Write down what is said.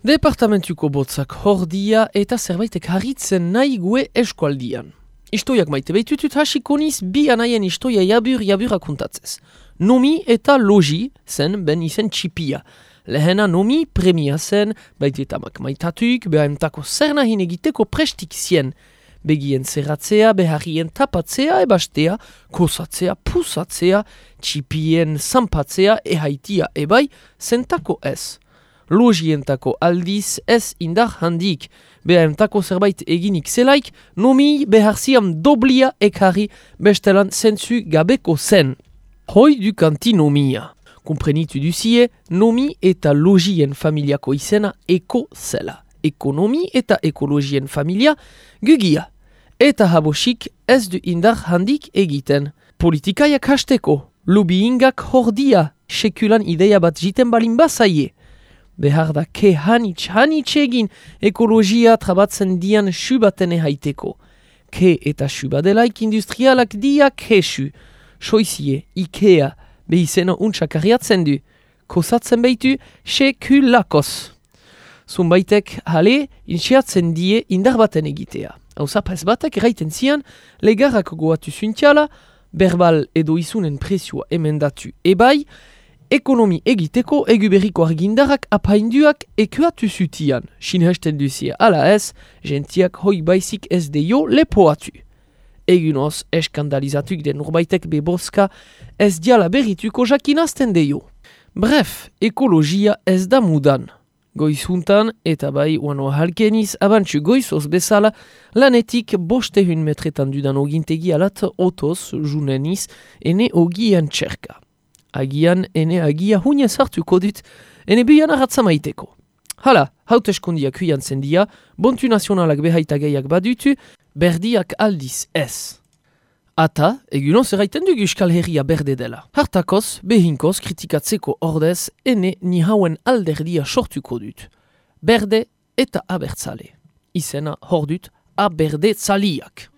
Departamentuko botzak hordia eta zerbaitek harritzen nahi gue eskualdian. Istoiak maite behitutut hasiko niz bi anaien istoia jabur jabura kontatzez. Nomi eta logi zen ben izen txipia. Lehena nomi premia zen, baitetamak maitatuk, behaimtako zer nahin egiteko prestik zien. Begien zerratzea, beharrien tapatzea, ebastea, kosatzea, pusatzea, txipien zampatzea, ehaitia ebai, zentako ez logientako aldiz ez indar handik. Behaentako zerbait eginik zelaik, nomi beharziam doblia ekarri bestelan zentzu gabeko zen. Hoi du kanti nomia. Komprenitu duzie, nomi eta logien familiako izena eko zela. Ekonomi eta ekologien familia gugia. Eta habosik ez du indar handik egiten. Politikaiak hasteko, lobbyingak hordia, sekulan ideia bat jiten balin bazaie behar da ke hanitz hanitz egin ekologia trabatzen dian subaten haiteko. Ke eta subadelaik industrialak dia kesu. Soizie, Ikea, behizena untsak arriatzen du. Kosatzen behitu, sekulakos. Zunbaitek, hale, insiatzen die indar baten egitea. Hau zapaz batek, raiten zian, legarrak goatu zuntiala, berbal edo izunen presioa emendatu ebai, ekonomi egiteko eguberriko argindarak apainduak ekuatu zutian. Sinhesten duzia ala ez, gentiak hoi baizik ez deio lepoatu. Egunoz eskandalizatuk den urbaitek beboska ez diala berrituko jakinazten deio. Bref, ekologia ez da mudan. Goizuntan eta bai uano halkeniz abantxu goizoz bezala lanetik boste hun metretan dudan ogintegi alat otoz juneniz ene ogian txerka agian ene agia hunia sartuko dut, ene bian arratza maiteko. Hala, hauteskundiak huian zendia, bontu nazionalak behaita gehiak badutu, berdiak aldiz ez. Ata, egunon zerraiten du Euskal Herria berde dela. Hartakoz, behinkoz kritikatzeko ordez, ene ni hauen alderdia sortuko dut. Berde eta abertzale. Izena hor dut aberde tzaliak.